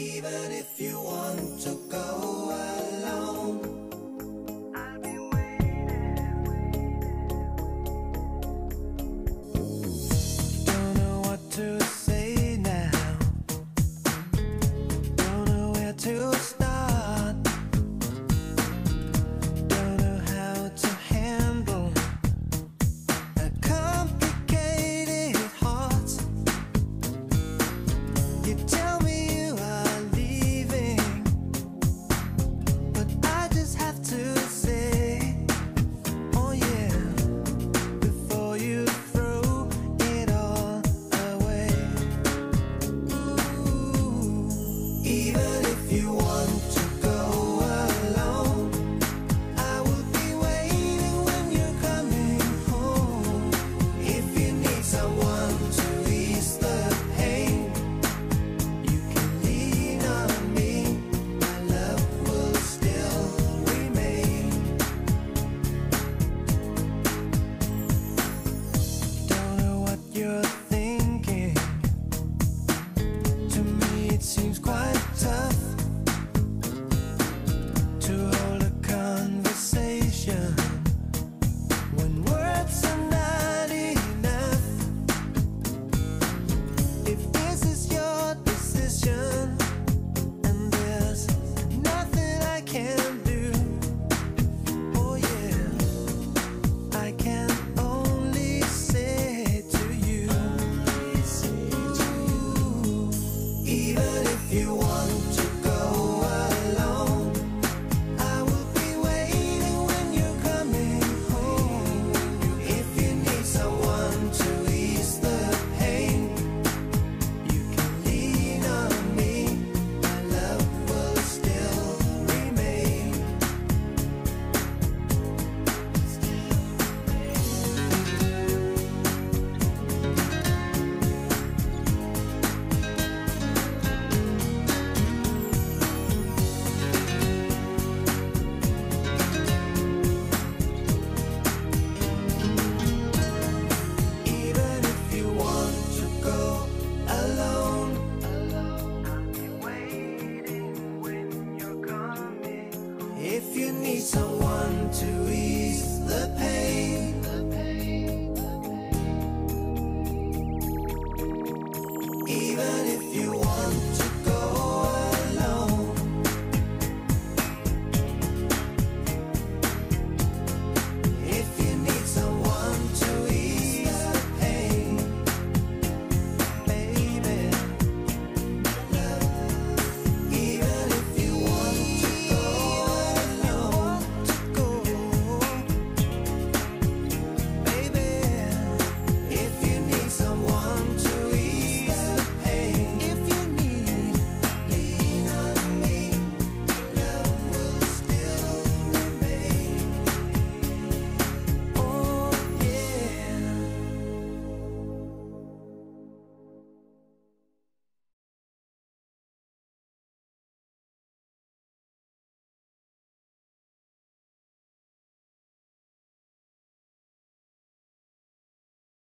Even if you want to go. need someone to ease the pain.